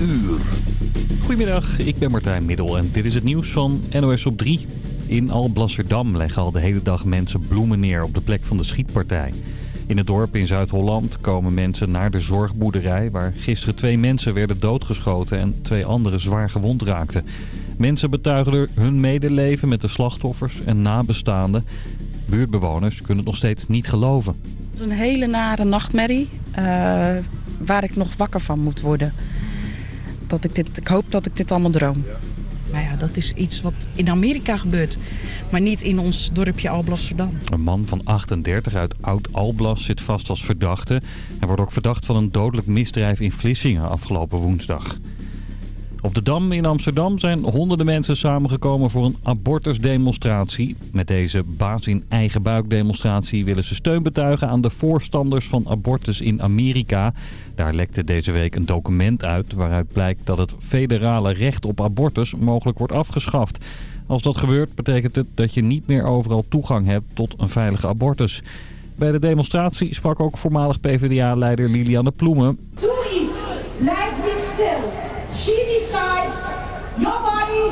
uur. Goedemiddag, ik ben Martijn Middel en dit is het nieuws van NOS op 3. In Alblasserdam leggen al de hele dag mensen bloemen neer op de plek van de schietpartij. In het dorp in Zuid-Holland komen mensen naar de zorgboerderij... waar gisteren twee mensen werden doodgeschoten en twee anderen zwaar gewond raakten. Mensen betuigen hun medeleven met de slachtoffers en nabestaanden. Buurtbewoners kunnen het nog steeds niet geloven. Het is een hele nare nachtmerrie uh, waar ik nog wakker van moet worden. Dat ik, dit, ik hoop dat ik dit allemaal droom. Nou ja, dat is iets wat in Amerika gebeurt, maar niet in ons dorpje Alblasserdam. Een man van 38 uit Oud-Alblas zit vast als verdachte. Hij wordt ook verdacht van een dodelijk misdrijf in Vlissingen afgelopen woensdag. Op de Dam in Amsterdam zijn honderden mensen samengekomen voor een abortusdemonstratie. Met deze baas in eigen buik demonstratie willen ze steun betuigen aan de voorstanders van abortus in Amerika. Daar lekte deze week een document uit waaruit blijkt dat het federale recht op abortus mogelijk wordt afgeschaft. Als dat gebeurt betekent het dat je niet meer overal toegang hebt tot een veilige abortus. Bij de demonstratie sprak ook voormalig PvdA-leider Liliane Ploemen. Doe iets! Blijf niet stil! She decides. Your body.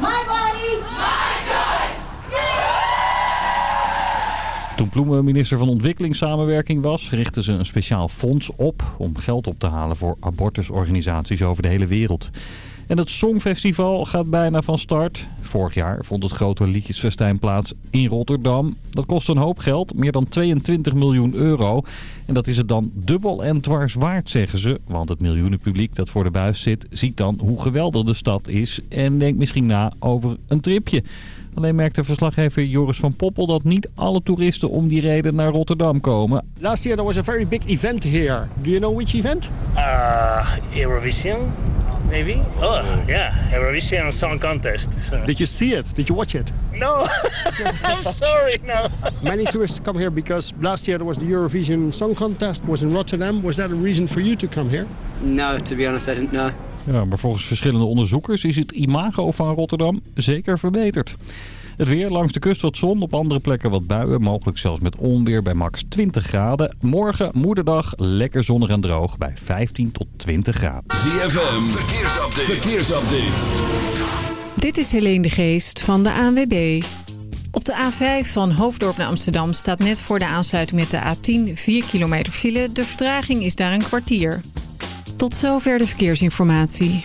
My body. My choice. Toen Ploemen minister van Ontwikkelingssamenwerking was, richtte ze een speciaal fonds op om geld op te halen voor abortusorganisaties over de hele wereld. En het Songfestival gaat bijna van start. Vorig jaar vond het grote liedjesfestijn plaats in Rotterdam. Dat kost een hoop geld, meer dan 22 miljoen euro. En dat is het dan dubbel en dwars waard, zeggen ze. Want het miljoenenpubliek dat voor de buis zit, ziet dan hoe geweldig de stad is... en denkt misschien na over een tripje. Alleen merkte verslaggever Joris van Poppel dat niet alle toeristen om die reden naar Rotterdam komen. Last year there was a very big event here. Do you know which event? Uh, Eurovision, maybe? Oh, yeah, Eurovision Song Contest. So. Did you see it? Did you watch it? No, I'm sorry, no. Many tourists come here because last year there was the Eurovision Song Contest was in Rotterdam. Was that a reason for you to come here? No, to be honest, I didn't know. Ja, maar volgens verschillende onderzoekers is het imago van Rotterdam zeker verbeterd. Het weer langs de kust wat zon, op andere plekken wat buien. Mogelijk zelfs met onweer bij max 20 graden. Morgen, moederdag, lekker zonnig en droog bij 15 tot 20 graden. ZFM, verkeersupdate. verkeersupdate. Dit is Helene de Geest van de ANWB. Op de A5 van Hoofddorp naar Amsterdam staat net voor de aansluiting met de A10 4 kilometer file. De vertraging is daar een kwartier. Tot zover de verkeersinformatie.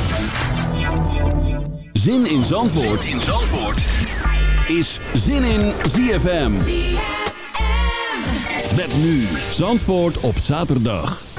Zin in Zandvoort, zin in Zandvoort. is Zin in ZFM. Met nu Zandvoort op zaterdag.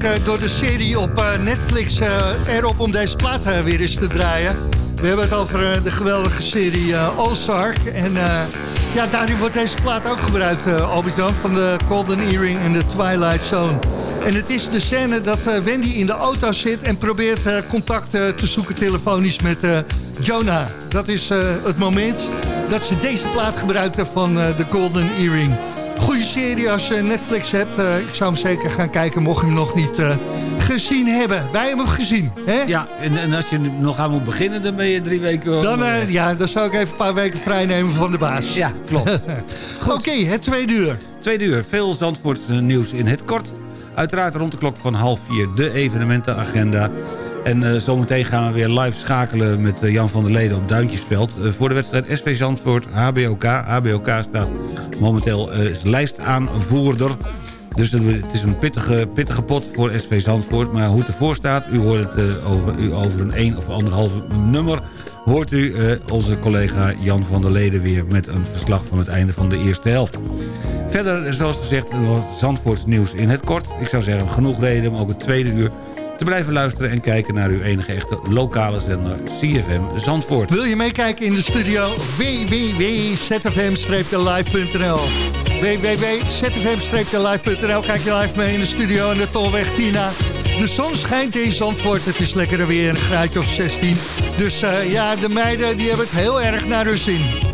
Eh, door de serie op eh, Netflix eh, erop om deze plaat weer eens te draaien. We hebben het over de geweldige serie All-Star. En ja, daarin wordt deze plaat ook gebruikt, Albert-Jan, van de Golden Earring en de Twilight Zone. En het is de scène dat Wendy in de auto zit en probeert contact te zoeken telefonisch met Jonah. Dat is het moment dat ze deze plaat gebruikten van de Golden Earring. Goede serie als je Netflix hebt. Eh, ik zou hem zeker gaan kijken, mocht je hem nog niet eh, gezien hebben. Wij hebben hem gezien, hè? Ja, en, en als je nog aan moet beginnen, dan ben je drie weken... Dan, eh, ja, dan zou ik even een paar weken vrij nemen van de baas. Ja, klopt. Oké, het tweede uur. Tweede uur, veel Zandvoorts nieuws in het kort. Uiteraard rond de klok van half vier de evenementenagenda. En eh, zometeen gaan we weer live schakelen met eh, Jan van der Leden op Duintjesveld... eh, voor de wedstrijd SV Zandvoort HBOK. HBOK staat momenteel uh, lijstaanvoerder. Dus het is een pittige, pittige pot voor SV Zandvoort. Maar hoe het ervoor staat, u hoort het over, u over een 1 of anderhalf nummer... hoort u onze collega Jan van der Leden weer met een verslag van het einde van de eerste helft. Verder, zoals gezegd, wat Zandvoorts nieuws in het kort. Ik zou zeggen, genoeg reden om ook het tweede uur blijven luisteren... en kijken naar uw enige echte lokale zender CFM Zandvoort. Wil je meekijken in de studio? www.zfm-live.nl www.zfm-live.nl Kijk je live mee in de studio en de Tolweg Tina. De zon schijnt in Zandvoort. Het is lekker weer, een graadje of 16. Dus uh, ja, de meiden die hebben het heel erg naar hun zin.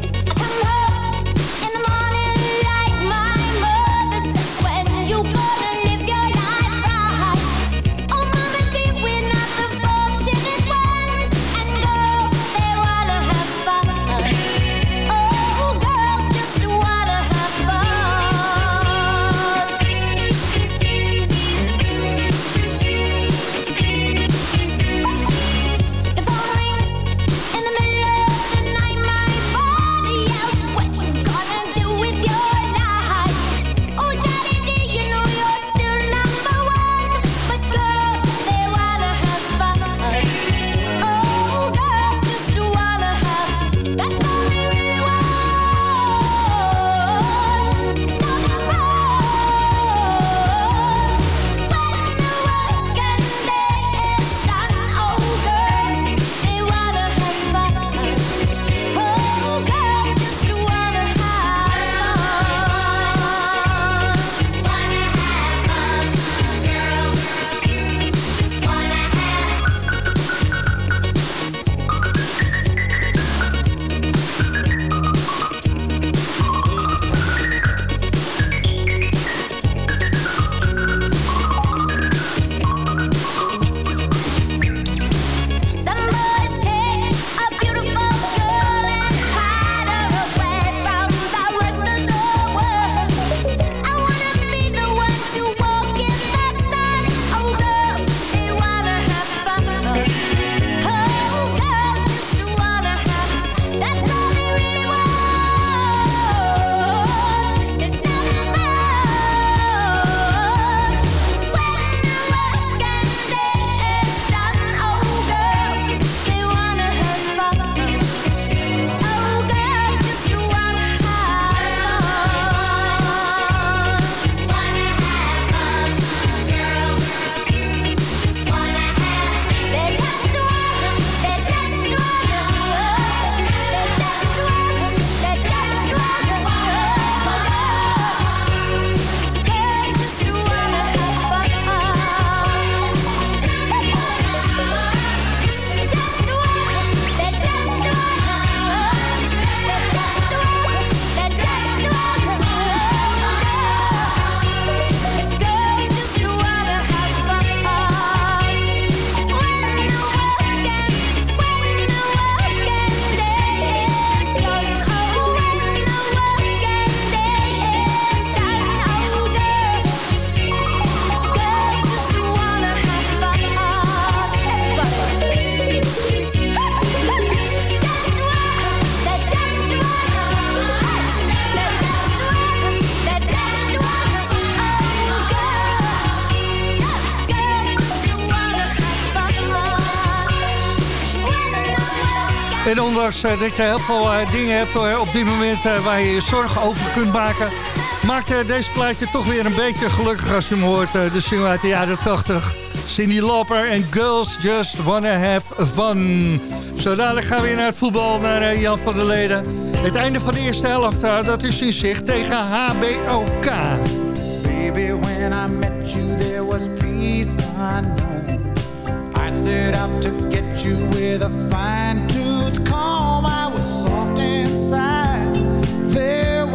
En ondanks eh, dat je heel veel eh, dingen hebt eh, op dit moment waar je je zorgen over kunt maken... maakt deze plaatje toch weer een beetje gelukkig als je hem hoort. de single uit de jaren 80. Cindy Lauper en Girls Just Wanna Have Fun. Zo dadelijk gaan we weer naar het voetbal, naar Jan van der Leden. Het einde van de eerste helft, dat is in zicht tegen HBOK. Baby, when I met you, there was peace unknown. I set out to get you with a fine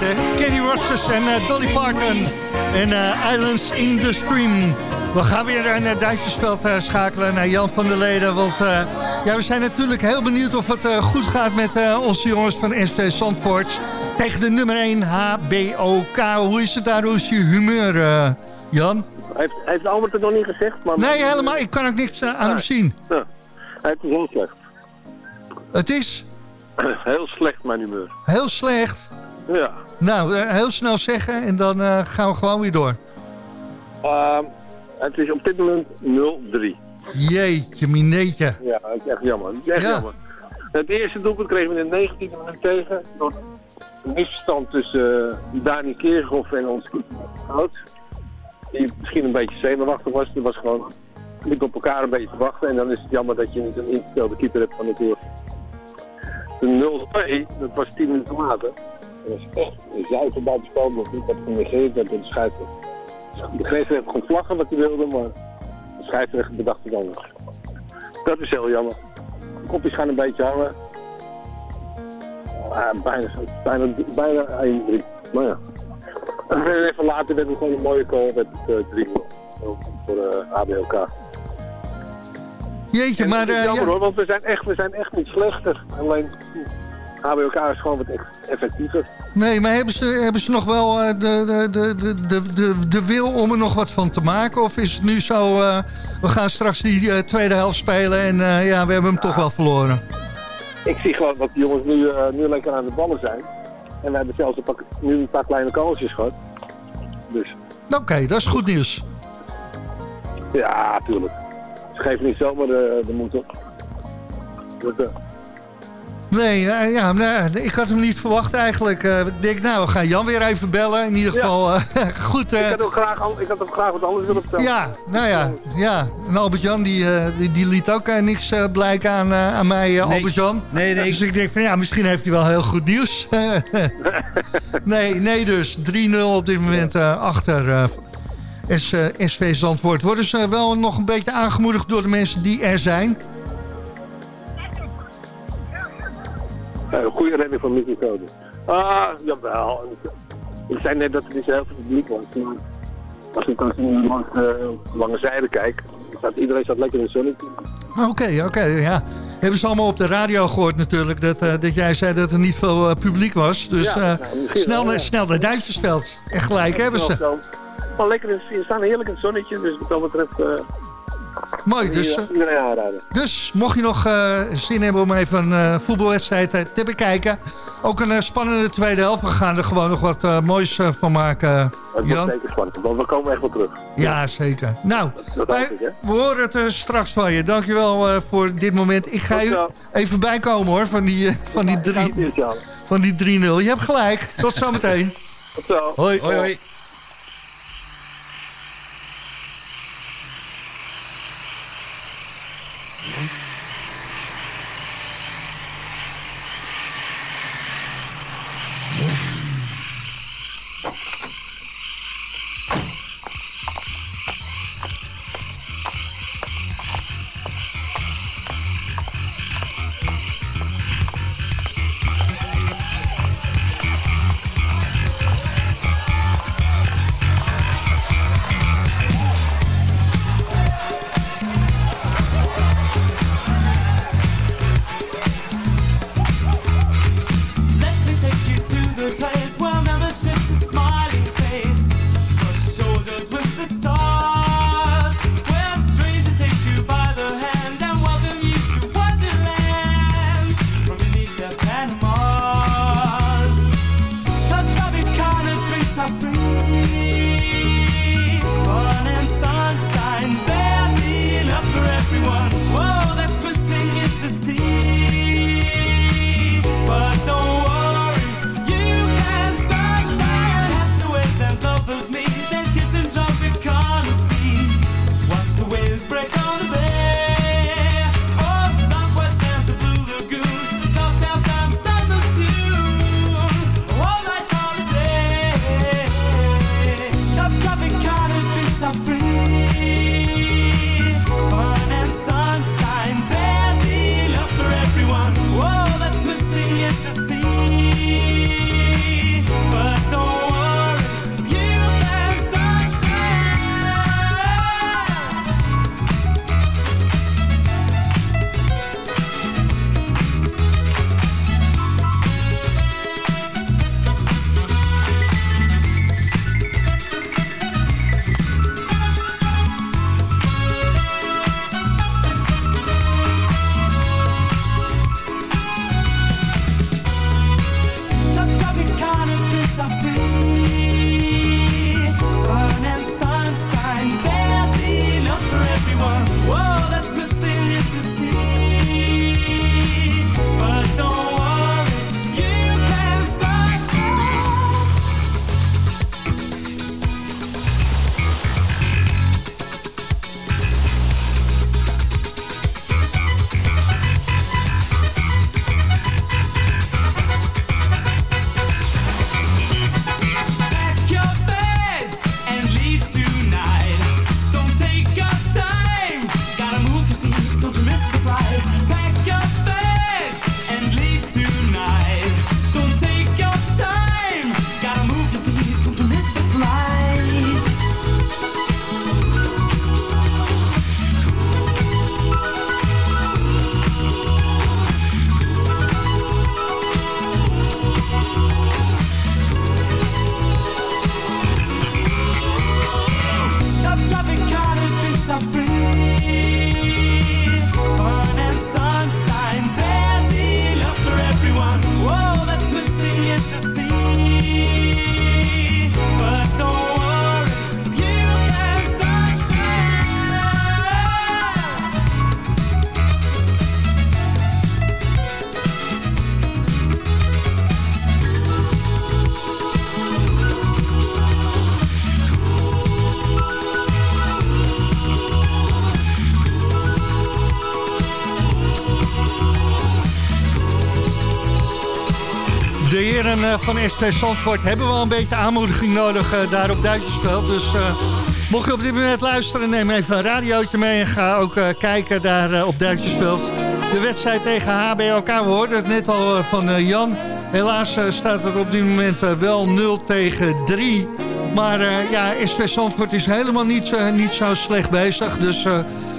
dit, hè? Kenny Rogers en eh, Dolly Parton. En eh, Islands in the Stream. We gaan weer naar Duitsersveld eh, schakelen, naar Jan van der Leden. Want ja, we zijn natuurlijk heel benieuwd of het goed gaat met onze jongens van SV Zandvoort. Tegen de nummer 1 HBOK. Hoe is het daar? Hoe is je humeur, Jan? Heeft, heeft Albert het nog niet gezegd? Maar Nee, helemaal. Ik kan ook niks aan hem zien. Ja. Het is heel slecht. Het is Heel slecht, mijn humeur. heel slecht. Ja. Nou, eh, heel snel zeggen en dan eh, gaan we gewoon weer door. Ehm, het is op dit moment 0-3. Jeetje, mineetje. Ja, het is echt jammer. Het is echt Ja. jammer. Het eerste doelpunt kregen we in de 19e minuut tegen. Door een misverstand tussen uh, Dani Keerhoff en ons oud. Die misschien een beetje zenuwachtig was. Die was gewoon liep op elkaar een beetje te wachten. En dan is het jammer dat je niet een ingestelde keeper hebt van de De 0-2, dat was 10 minuten later. Dat was echt een zuiver buitenspel. Dat niet dat genegeerd werd door de scheidsrechter. De heeft gewoon vlaggen wat hij wilde, maar de scheidsrechter bedacht het anders. Dat is heel jammer. De kopjes gaan een beetje hangen. Ah, bijna, bijna, bijna 1-3. Maar ja. En even later werd het gewoon een mooie call met het 3-0 voor eh ABLK. Jeetje, En maar... eh, jammer ja, hoor, want we zijn, echt, we zijn echt niet slechter. Alleen HBLK is gewoon wat effectiever. Nee, maar hebben ze, hebben ze nog wel eh, de, de, de, de, de, de, de wil om er nog wat van te maken? Of is het nu zo, eh, we gaan straks die eh, tweede helft spelen en ja, we hebben hem toch wel verloren? Ik zie gewoon dat die jongens nu, nu lekker aan de ballen zijn. En we hebben zelfs een paar, nu een paar kleine kansjes gehad. Dus Oké, dat is goed nieuws. ja, tuurlijk. Ze geven niet zomaar de, de moed op. Dat, Nee, eh, ja, nee, ik had hem niet verwacht eigenlijk. Eh, ik denk, nou, we gaan Jan weer even bellen. In ieder Ja. geval, eh, goed. eh, ik, had ook graag, al- ik had ook graag wat anders willen vertellen. ja, nou ja, ja. En Albert-Jan, die, eh, die, die liet ook eh, niks eh, blijken aan, eh, aan mij, eh, Nee. Albert-Jan. Nee, nee, Dus ik denk van, ja, misschien heeft hij wel heel goed nieuws. nee, nee dus. 3-0 op dit moment eh, achter eh, S, eh, SV Zandvoort. Worden ze wel nog een beetje aangemoedigd door de mensen die er zijn? Een goede redding van Mickey Code. Ah, jawel. Ik- zei net dat het niet zo heel veel publiek was. Maar als ik dan langs de lange zijde kijk, staat iedereen staat lekker in het zonnetje. Oké, oké, ja. Hebben ze allemaal op de radio gehoord natuurlijk... dat, eh, dat jij zei dat er niet veel eh, publiek was. Dus Ja, eh, nou, snel, wel, naar, ja. snel naar Duitsersveld. En gelijk hebben ze. Maar lekker in, ze staan heerlijk in het zonnetje, dus wat dat betreft eh Mooi, dus, eh, dus mocht je nog eh, zin hebben om even een eh, voetbalwedstrijd te bekijken... ook een spannende tweede helft. We gaan er gewoon nog wat eh, moois van maken, Het wordt Jan. zeker spannend, want we komen echt wel terug. Ja, zeker. Nou, Dat wij- ik, we horen het straks van je. Dankjewel eh voor dit moment. Ik ga je even bijkomen hoor, van die, van die, drie, van die 3-0. Je hebt gelijk. Tot zometeen. Tot zo. Hoi. Hoi, hoi. Mm-hmm. De heren eh, van SV Zandvoort hebben wel een beetje aanmoediging nodig eh, daar op Duitsersveld. Dus eh, mocht je op dit moment luisteren, neem even een radiootje mee en ga ook kijken daar op Duitsersveld. De wedstrijd tegen HBLK, we hoorden het net al van Jan. Helaas staat het op dit moment wel 0 tegen 3. Maar eh, ja, SV Zandvoort is helemaal niet, niet zo slecht bezig. Dus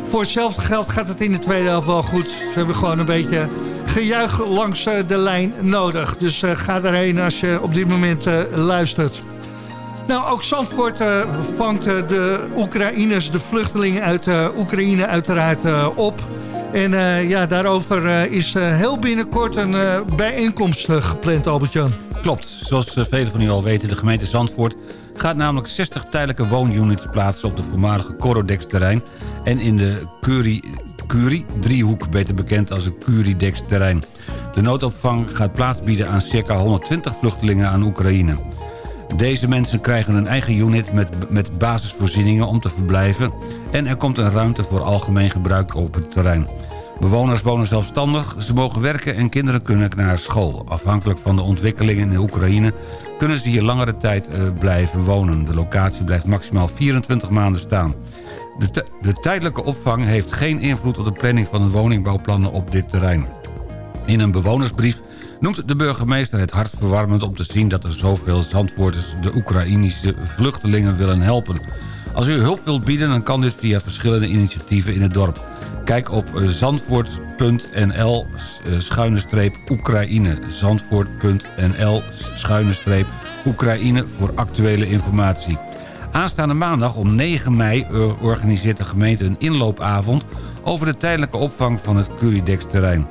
voor hetzelfde geld gaat het in de tweede helft wel goed. Ze hebben gewoon een beetje gejuich langs eh, de lijn nodig. Dus eh, ga erheen als je op dit moment eh, luistert. Nou, ook Zandvoort vangt de Oekraïners, de vluchtelingen uit Oekraïne uiteraard op. En ja, daarover is heel binnenkort een bijeenkomst gepland, Albert-Jan. Klopt, zoals velen van u al weten, de gemeente Zandvoort gaat namelijk 60 tijdelijke woonunits plaatsen op de voormalige Corodex-terrein en in de Curie, Curie-driehoek, beter bekend als het Curiedex-terrein. De noodopvang gaat plaats bieden aan circa 120 vluchtelingen aan Oekraïne. Deze mensen krijgen een eigen unit met, met basisvoorzieningen om te verblijven... en er komt een ruimte voor algemeen gebruik op het terrein. Bewoners wonen zelfstandig, ze mogen werken en kinderen kunnen naar school. Afhankelijk van de ontwikkelingen in Oekraïne kunnen ze hier langere tijd eh, blijven wonen. De locatie blijft maximaal 24 maanden staan. De, de tijdelijke opvang heeft geen invloed op de planning van de woningbouwplannen op dit terrein. In een bewonersbrief noemt de burgemeester het hartverwarmend om te zien dat er zoveel Zandvoorters de Oekraïnische vluchtelingen willen helpen. Als u hulp wilt bieden, dan kan dit via verschillende initiatieven in het dorp. Kijk op eh, zandvoort.nl eh, schuine streep Oekraïne. Zandvoort.nl schuine streep Oekraïne voor actuele informatie. Aanstaande maandag om 9 mei eh, organiseert de gemeente een inloopavond... over de tijdelijke opvang van het Curidex-terrein.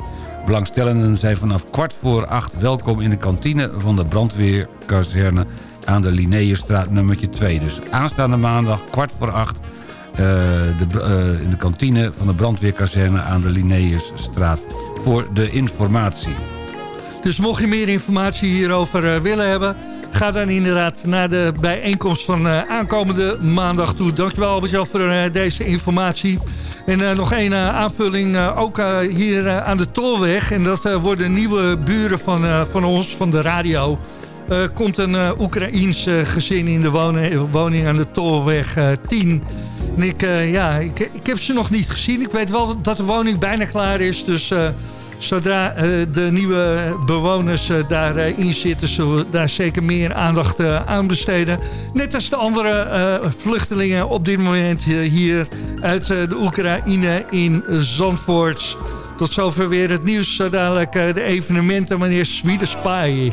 Belangstellenden zijn vanaf kwart voor acht welkom in de kantine van de brandweerkazerne aan de Linnaeusstraat nummertje 2. Dus aanstaande maandag kwart voor acht eh, de, eh, in de kantine van de brandweerkazerne aan de Linnaeusstraat voor de informatie. Dus mocht je meer informatie hierover willen hebben... ga dan inderdaad naar de bijeenkomst van eh, aankomende maandag toe. Dankjewel Albert-Jan voor eh, deze informatie. En eh, nog één eh, aanvulling, ook hier aan de Tolweg. En dat worden nieuwe buren van, van ons, van de radio. Komt een Oekraïens gezin in de woning, woning aan de Tolweg eh, 10. En ik, ja, ik, ik heb ze nog niet gezien. Ik weet wel dat de woning bijna klaar is. Dus zodra eh, de nieuwe bewoners eh, daarin zitten... zullen we daar zeker meer aandacht eh, aan besteden. Net als de andere eh, vluchtelingen op dit moment eh, hier uit eh, de Oekraïne in Zandvoort. Tot zover weer het nieuws. Zo dadelijk eh, de evenementen, meneer Sweden Spy.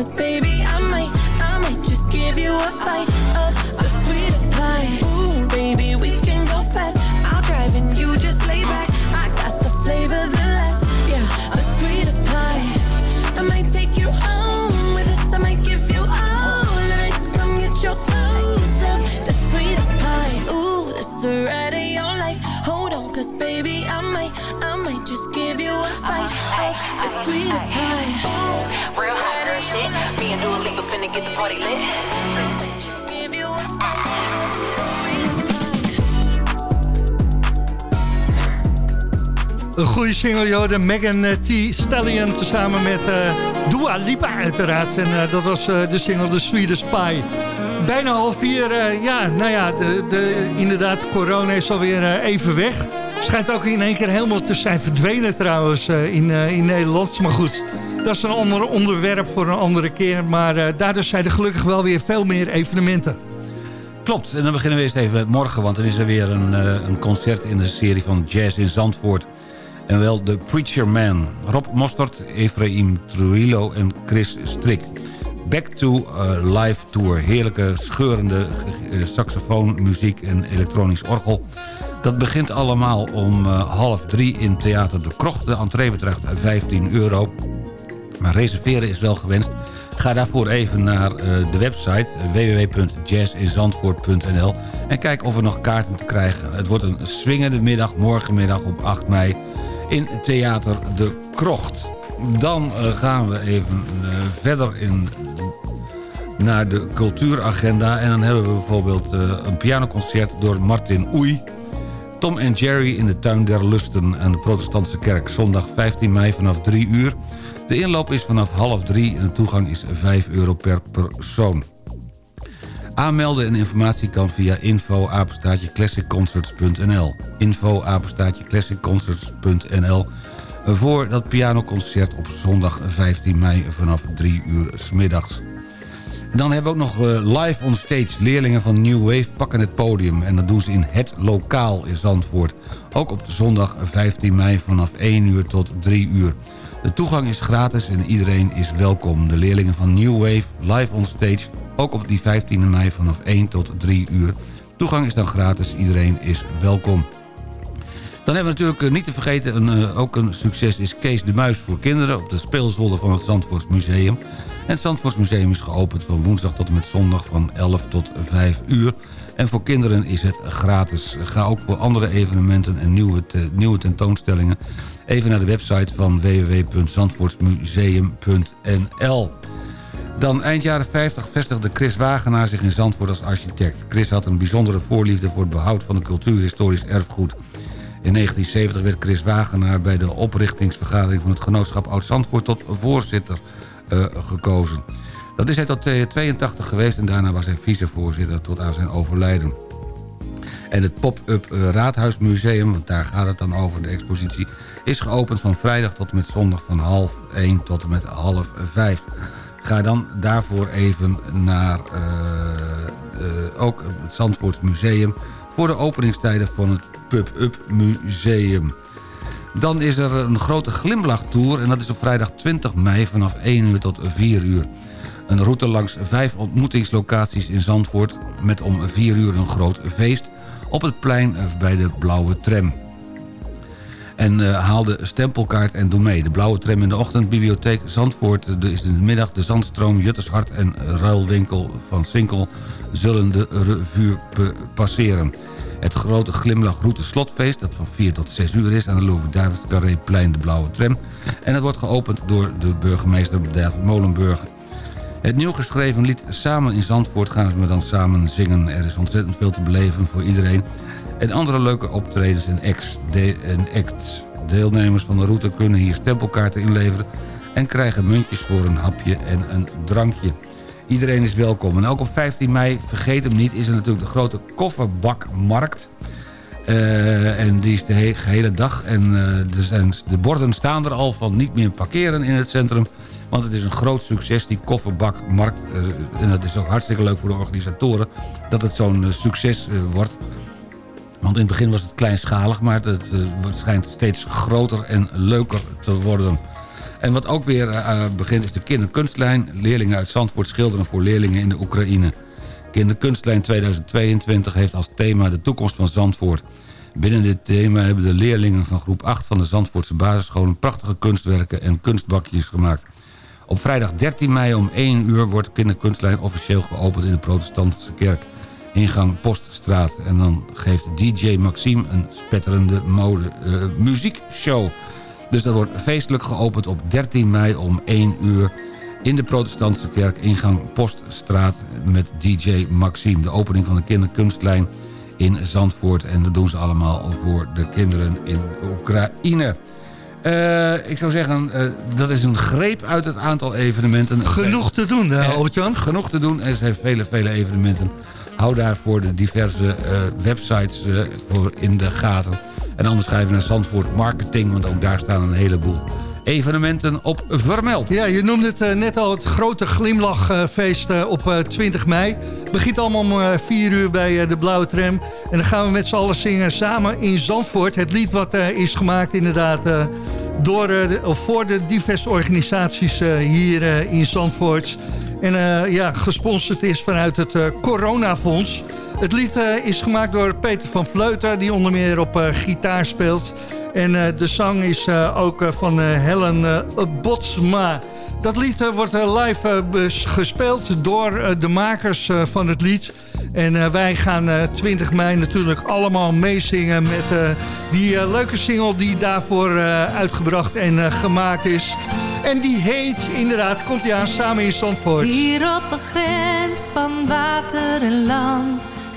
Cause baby, I might, I might just give you a bite finna get the party lit. Een goede single, joh. Megan eh, T. Stallion tezamen met eh Dua Lipa uiteraard. En eh, dat was de single The Sweetest Pie. Bijna half vier, ja, nou ja, de, de, inderdaad, corona is alweer even weg. Schijnt ook in één keer helemaal te zijn verdwenen trouwens in, in Nederland. Maar goed, dat is een ander onderwerp voor een andere keer. Maar eh, daardoor zijn er gelukkig wel weer veel meer evenementen. Klopt, en dan beginnen we eerst even met morgen... want er is er weer een, eh, een concert in de serie van Jazz in Zandvoort. En wel The Preacher Man. Rob Mostert, Efraim Trujillo en Chris Strik. Back to a Live Tour. Heerlijke, scheurende eh, saxofoon, muziek en elektronisch orgel. Dat begint allemaal om eh, half drie in Theater de Krocht. De entree bedraagt 15 euro. Maar reserveren is wel gewenst. Ga daarvoor even naar eh, de website www.jazzinzandvoort.nl en kijk of er nog kaarten te krijgen. Het wordt een swingende middag, morgenmiddag op 8 mei in Theater de Krocht. Dan eh, gaan we even eh, verder in, naar de cultuuragenda. En dan hebben we bijvoorbeeld eh, een pianoconcert door Martin Oei... Tom en Jerry in de Tuin der Lusten aan de Protestantse Kerk. Zondag 15 mei vanaf 3 uur. De inloop is vanaf half 3 en de toegang is 5 euro per persoon. Aanmelden en informatie kan via info info voor dat pianoconcert op zondag 15 mei vanaf 3 uur s middags. Dan hebben we ook nog eh, live on stage. Leerlingen van New Wave pakken het podium. En dat doen ze in Het Lokaal in Zandvoort. Ook op zondag 15 mei vanaf 1 uur tot 3 uur. De toegang is gratis en iedereen is welkom. De leerlingen van New Wave live on stage. Ook op die 15 mei vanaf 1 tot 3 uur. Toegang is dan gratis. Iedereen is welkom. Dan hebben we natuurlijk eh, niet te vergeten, een, eh, ook een succes is Kees de Muis voor kinderen... op de speelzolder van het Zandvoorts Museum. En het Zandvoorts Museum is geopend van woensdag tot en met zondag van 11 tot 5 uur. En voor kinderen is het gratis. Ga ook voor andere evenementen en nieuwe tentoonstellingen... even naar de website van www.zandvoortsmuseum.nl. Dan eind jaren 50 vestigde Chris Wagenaar zich in Zandvoort als architect. Chris had een bijzondere voorliefde voor het behoud van het cultuurhistorisch erfgoed. In 1970 werd Chris Wagenaar bij de oprichtingsvergadering van het genootschap Oud-Zandvoort tot voorzitter eh, gekozen. Dat is hij tot eh, 82 geweest en daarna was hij vicevoorzitter tot aan zijn overlijden. En het pop-up eh, Raadhuismuseum, want daar gaat het dan over, de expositie... is geopend van vrijdag tot en met zondag van half 1 tot en met half 5. Ga dan daarvoor even naar eh, eh, ook het Zandvoorts Museum... voor de openingstijden van het Pub-Up Museum. Dan is er een grote glimlachtour en dat is op vrijdag 20 mei vanaf 1 uur tot 4 uur. Een route langs vijf ontmoetingslocaties in Zandvoort... met om 4 uur een groot feest op het plein bij de Blauwe Tram. En eh, haal de stempelkaart en doe mee. De blauwe tram in de ochtend, bibliotheek Zandvoort... de is in de middag de Zandstroom, Juttershart en ruilwinkel van Sinkel... zullen de revue passeren. Het grote glimlachroute slotfeest, dat van 4 tot 6 uur is... aan de louis carré plein de blauwe tram. En het wordt geopend door de burgemeester David Molenburg. Het nieuw geschreven lied Samen in Zandvoort gaan we dan samen zingen. Er is ontzettend veel te beleven voor iedereen. En andere leuke optredens en acts. De, en acts. Deelnemers van de route kunnen hier stempelkaarten inleveren... en krijgen muntjes voor een hapje en een drankje. Iedereen is welkom. En ook op 15 mei, vergeet hem niet, is er natuurlijk de grote kofferbakmarkt. Eh, en die is de he- gehele dag. En eh, zijn, de borden staan er al van niet meer parkeren in het centrum. Want het is een groot succes, die kofferbakmarkt. Eh, en dat is ook hartstikke leuk voor de organisatoren... dat het zo'n succes wordt. Want in het begin was het kleinschalig... maar het wordt- schijnt steeds groter en leuker te worden. En wat ook weer begint is de kinderkunstlijn. Leerlingen uit Zandvoort schilderen voor leerlingen in de Oekraïne. Kinderkunstlijn 2022 heeft als thema de toekomst van Zandvoort. Binnen dit thema hebben de leerlingen van groep 8 van de Zandvoortse basisscholen... prachtige kunstwerken en kunstbakjes gemaakt. Op vrijdag 13 mei om 1 uur wordt de kinderkunstlijn officieel geopend in de protestantse kerk. Ingang Poststraat. En dan geeft DJ Maxime een spetterende mode eh, muziekshow. Dus dat wordt feestelijk geopend op 13 mei om 1 uur in de protestantse kerk ingang Poststraat met DJ Maxime. De opening van de kinderkunstlijn in Zandvoort. En dat doen ze allemaal voor de kinderen in Oekraïne. Eh, ik zou zeggen, eh, dat is een greep uit het aantal evenementen. Genoeg te doen, uh, Albert-Jan. Genoeg te doen. Er zijn vele, vele evenementen. Hou daarvoor de diverse eh, websites eh, voor in de gaten. En anders even naar Zandvoort Marketing, want ook daar staan een heleboel evenementen op vermeld. Ja, je noemde het eh, net al het grote glimlachfeest eh, op eh, 20 mei. Begint allemaal om eh, 4 uur bij eh, de Blauwe Tram. En dan gaan we met z'n allen zingen samen in Zandvoort. Het lied wat eh, is gemaakt inderdaad eh, door, eh, de, voor de diverse organisaties eh, hier eh, in Zandvoort. En eh, ja, gesponsord is vanuit het eh, Coronafonds. Het lied eh, is gemaakt door Peter van Vleuten, die onder meer op eh, gitaar speelt. En eh, de zang is eh, ook eh, van Helen Botsma. Dat lied wordt live gespeeld door de makers van het lied. En wij gaan eh, 20 mei natuurlijk allemaal meezingen met die leuke single die daarvoor uitgebracht en gemaakt is. En die heet, inderdaad, komt hij aan, samen in Zandvoort. Hier op de grens van water en land.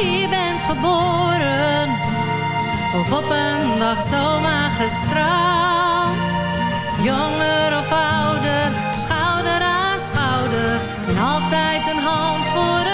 hier bent geboren, of op een dag zomaar gestraald. Jonger of ouder, schouder aan schouder, en altijd een hand voor een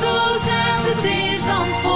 raadt het, zaalt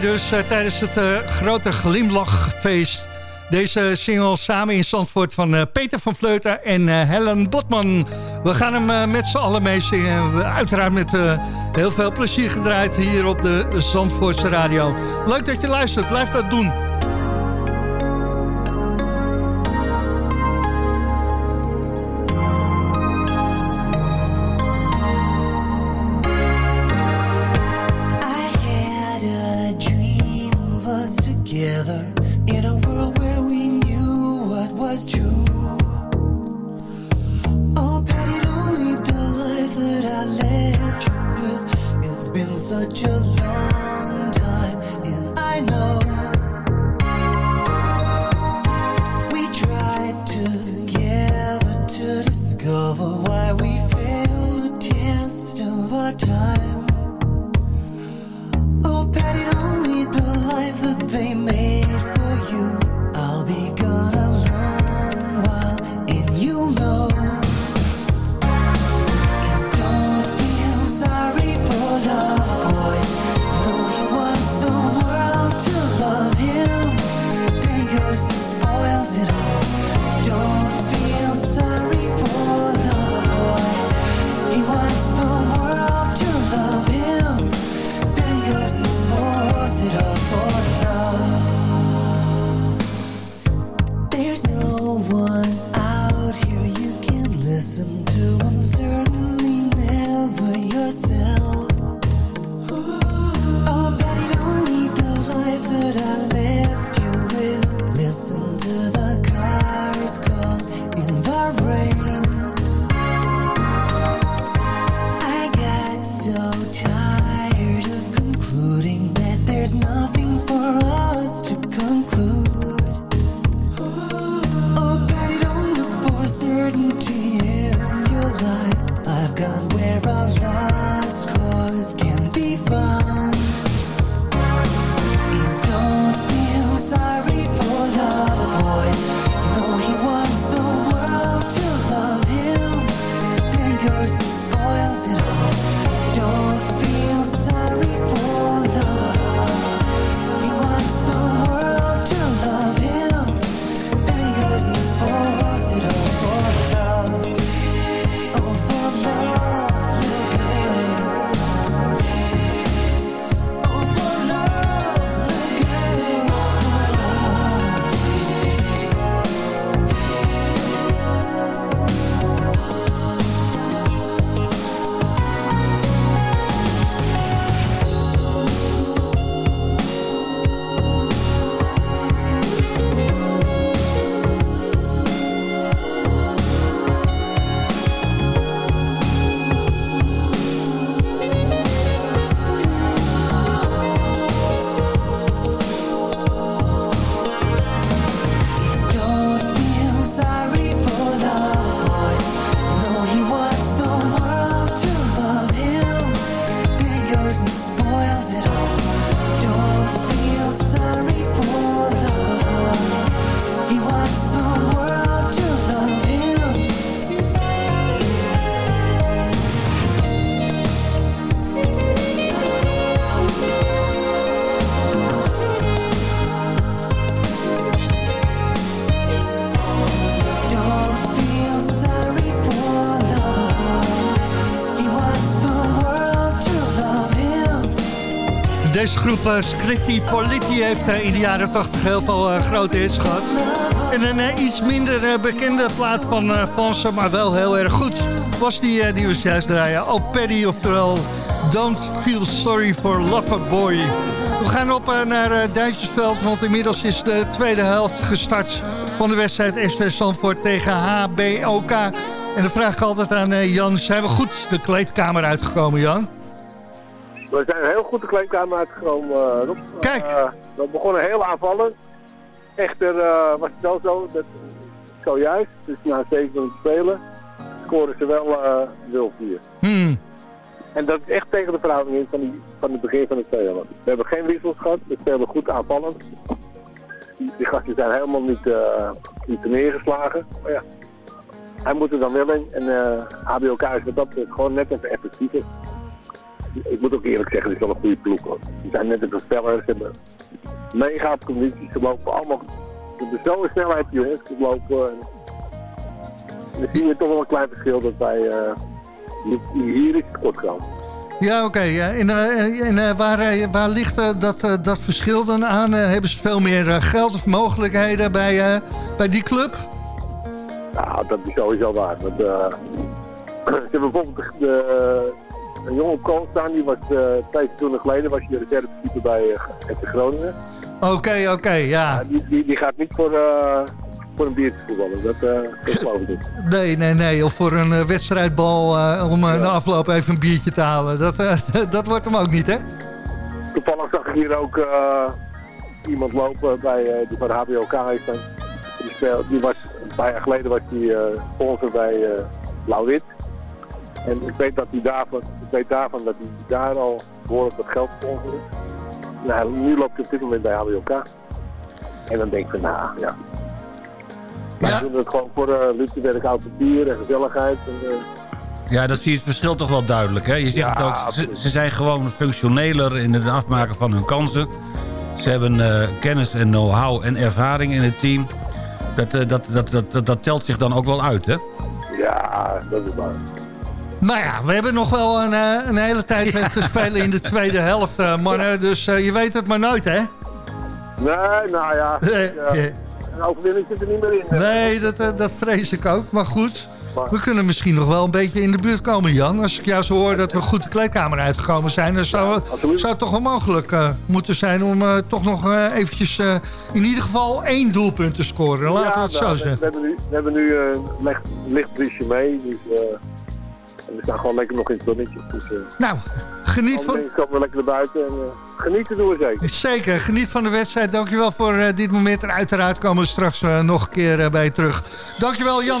dus eh, tijdens het eh, grote glimlachfeest. Deze single samen in Zandvoort van eh, Peter van Vleuten en Helen Botman. We gaan hem met z'n allen meezingen. Uiteraard met heel veel plezier gedraaid hier op de Zandvoortse radio. Leuk dat je luistert. Blijf dat doen. groep eh, Scritti politie heeft eh, in de jaren 80 heel veel eh, grote hits gehad. En een iets minder bekende plaat van Fonse, maar wel heel erg goed. Was die, die we juist draaien. Al Paddy, oftewel Don't Feel Sorry for Loverboy. We gaan op naar Duitsersveld, want inmiddels is de tweede helft gestart... van de wedstrijd SV Sanford tegen HBOK. En dan vraag ik altijd aan Jan, zijn we goed de kleedkamer uitgekomen, Jan? We zijn heel goed de kleedkamer uitgekomen, eh, Rob. Kijk! Eh, we begonnen heel aanvallend. Echter eh, was het wel zo, dat zojuist, dus na 7 spelen, scoren ze wel 0-4. Hmm. En dat is echt tegen de verhouding in van, die, van het begin van het tweede. We hebben geen wissels gehad, we spelen goed aanvallend. Die, gasten zijn helemaal niet, uh, niet neergeslagen. Ja, hij moet er dan wel in. En uh, is dat gewoon net even effectiever. Ik moet ook eerlijk zeggen, het is wel een goede ploeg. Hoor. Ze zijn net even sneller, ze hebben mega op conditie. Ze lopen allemaal... Ze hebben zo'n snelheid, jongens. Ze lopen... En, dan zie je toch wel een klein verschil dat wij eh, hier- is tekort gaan. Ja, oké. ja. En, eh, en eh, waar, waar ligt dat, dat verschil dan aan? Hebben ze veel meer geld of mogelijkheden bij, bij die club? Nou, dat is sowieso waar. Want, ze hebben bijvoorbeeld de- een jonge kool staan, die was eh, twee seizoenen geleden was hij de derde keeper bij uh, FC Groningen. Oké, oké, ja. Die, die, die gaat niet voor, eh, voor een biertje voetballen, dat, eh, dat geloof ik niet. Nee, nee, nee. Of voor een wedstrijdbal om eh, na afloop even een biertje te halen. Dat, dat wordt hem ook niet, hè? Toevallig zag ik hier ook iemand lopen bij, die van de HBOK dan. Die, speel, die was, een paar jaar geleden was die eh, sponsor bij Blauw-Wit. En ik weet, dat hij daarvan, ik weet daarvan dat hij daar al behoorlijk wat geld sponsorde. Nou, nu loopt hij op dit moment bij HBOK. En dan denk ik van, nou ja. Maar ze doen het gewoon voor uh, liefdewerk, oud papier en gezelligheid. En, eh, Ja, dat zie je het verschil toch wel duidelijk. Hè? Je zegt het ook, ze, ze zijn gewoon functioneler in het afmaken van hun kansen. Ze hebben eh, kennis en know-how en ervaring in het team. Dat, eh, dat, dat, dat, dat, dat telt zich dan ook wel uit, hè? ja, dat is waar. Nou ja, we hebben nog wel een, eh, een hele tijd te spelen in de tweede helft, eh, mannen. Dus eh, je weet het maar nooit, hè? Nee, nou ja. Een overwinning zit er niet meer in. hè. Nee, dat, dat vrees ik ook. Maar goed, we kunnen misschien nog wel een beetje in de buurt komen, Jan. Als ik jou zo hoor dat we goed de kleedkamer uitgekomen zijn... dan zou, zou het toch wel mogelijk moeten zijn om toch nog eh, eventjes... in ieder geval één doelpunt te scoren. Laten we het nou, zo we, zeggen. we hebben nu, we hebben nu een licht, licht briesje mee. Dus, we staan gewoon lekker nog in het zonnetje. Dus, eh, Nou, geniet van... ik komen we lekker naar buiten. En, eh, genieten doen we zeker. Zeker, geniet van de wedstrijd. Dankjewel voor eh, dit moment. En uiteraard komen we straks nog een keer bij je terug. Dankjewel, Jan.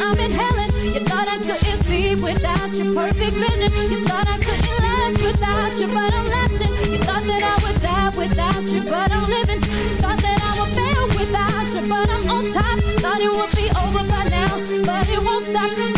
you. I'm in inhaling. You thought I couldn't see without your perfect vision. You thought I couldn't last without you, but I'm lasting. You thought that I would die without you, but I'm living. Thought that I would fail without you, but I'm on top. Thought it would be over by now, but it won't stop.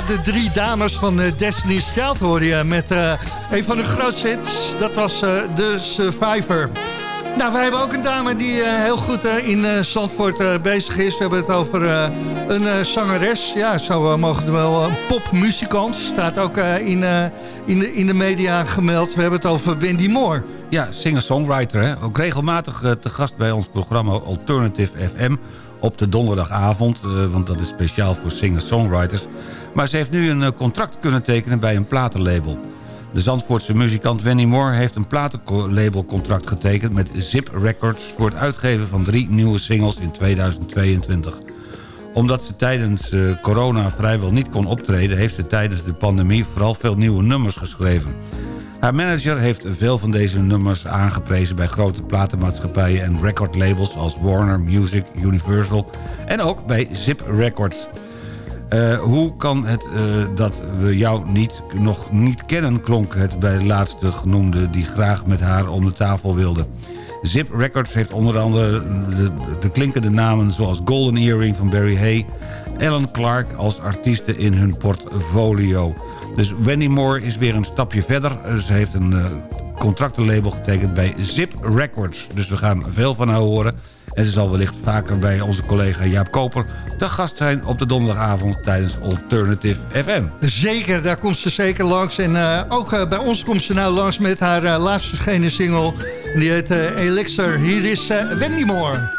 Ja, de drie dames van eh, Destiny's Child hoor je met eh, een van de grootste hits. Dat was eh, The Survivor. Nou, wij hebben ook een dame die eh, heel goed eh, in eh, Zandvoort eh, bezig is. We hebben het over eh, een eh, zangeres. Ja, zo eh, mogen we wel een popmuzikant. Staat ook eh, in, eh, in, de, in de media gemeld. We hebben het over Wendy Moore. Ja, singer-songwriter. Ook regelmatig eh, te gast bij ons programma Alternative FM op de donderdagavond. eh, want dat is speciaal voor singer-songwriters. Maar ze heeft nu een eh, contract kunnen tekenen bij een platenlabel. De Zandvoortse muzikant Wendy Moore heeft een platenlabelcontract getekend met Zip Records... voor het uitgeven van drie nieuwe singles in 2022 omdat ze tijdens eh, corona vrijwel niet kon optreden... heeft ze tijdens de pandemie vooral veel nieuwe nummers geschreven. Haar manager heeft veel van deze nummers aangeprezen... bij grote platenmaatschappijen en recordlabels als Warner Music, Universal... en ook bij Zip Records. Eh, hoe kan het eh, dat we jou niet, nog niet kennen, klonk het bij de laatste genoemde... die graag met haar om de tafel wilde. Zip Records heeft onder andere de, de klinkende namen zoals Golden Earring van Barry Hay... Alan Clark als artiesten in hun portfolio. Dus Wendy Moore is weer een stapje verder. Ze heeft een eh, contractenlabel getekend bij Zip Records. Dus we gaan veel van haar horen. En ze zal wellicht vaker bij onze collega Jaap Koper... te gast zijn op de donderdagavond tijdens Alternative FM. Zeker, daar komt ze zeker langs. En eh, ook eh, bij ons komt ze nou langs met haar eh, laatst verschenen single. Die heet Elixir. Hier is Wendy Moore.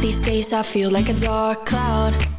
These days I feel like a dark cloud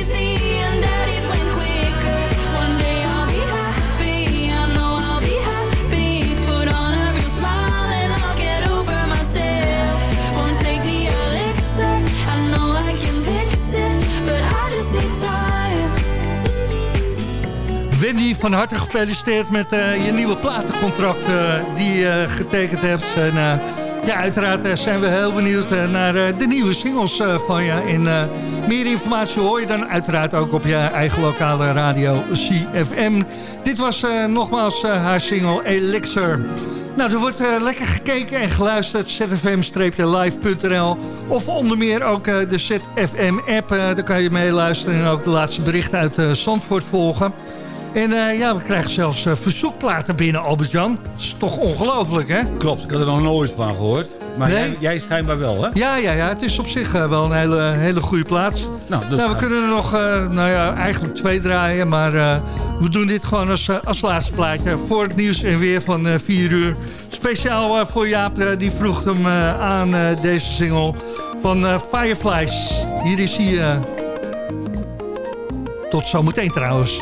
Andy, van harte gefeliciteerd met eh, je nieuwe platencontract eh, die je getekend hebt. En eh, ja, uiteraard eh, zijn we heel benieuwd eh, naar eh, de nieuwe singles eh, van je. Eh, meer informatie hoor je dan uiteraard ook op je eigen lokale radio CFM. Dit was eh, nogmaals eh, haar single Elixir. Nou, er wordt eh, lekker gekeken en geluisterd. zfm-live.nl Of onder meer ook eh, de ZFM-app. eh, daar kan je meeluisteren en ook de laatste berichten uit eh, Zandvoort volgen. En eh, ja, we krijgen zelfs eh, verzoekplaten binnen, Albert-Jan. Dat is toch ongelooflijk, hè? Klopt, ik had er nog nooit van gehoord. Maar Nee? jij, jij schijnbaar wel, hè? Ja, ja, ja. Het is op zich eh, wel een hele, hele goede plaats. Nou, dat Nou, we kunnen er nog, nou ja, eigenlijk twee draaien. Maar we doen dit gewoon als, als laatste plaatje. Voor het nieuws en weer van eh 4 uur. Speciaal voor Jaap, die vroeg hem aan deze single van Fireflies. Hier is hij. tot zometeen trouwens.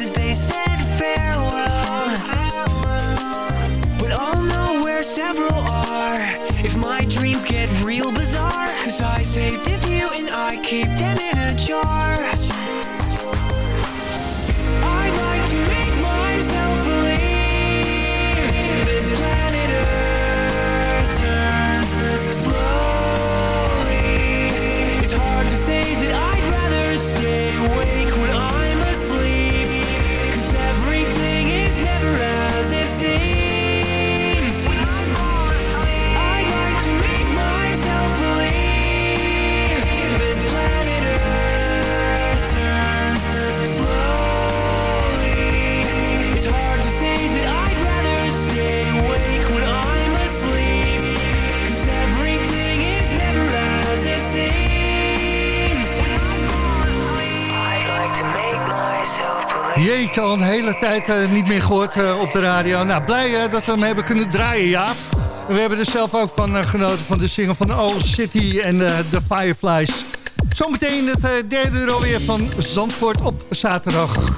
as they said farewell. But I'll know where several are if my dreams get real bizarre. Cause I saved a few and I keep them in a jar. I'd like to make myself believe that tijd eh, niet meer gehoord eh, op de radio. Nou, blij eh, dat we hem hebben kunnen draaien. En we hebben er zelf ook van genoten van de single van All City en de Fireflies. Zometeen het derde uur alweer van Zandvoort op zaterdag.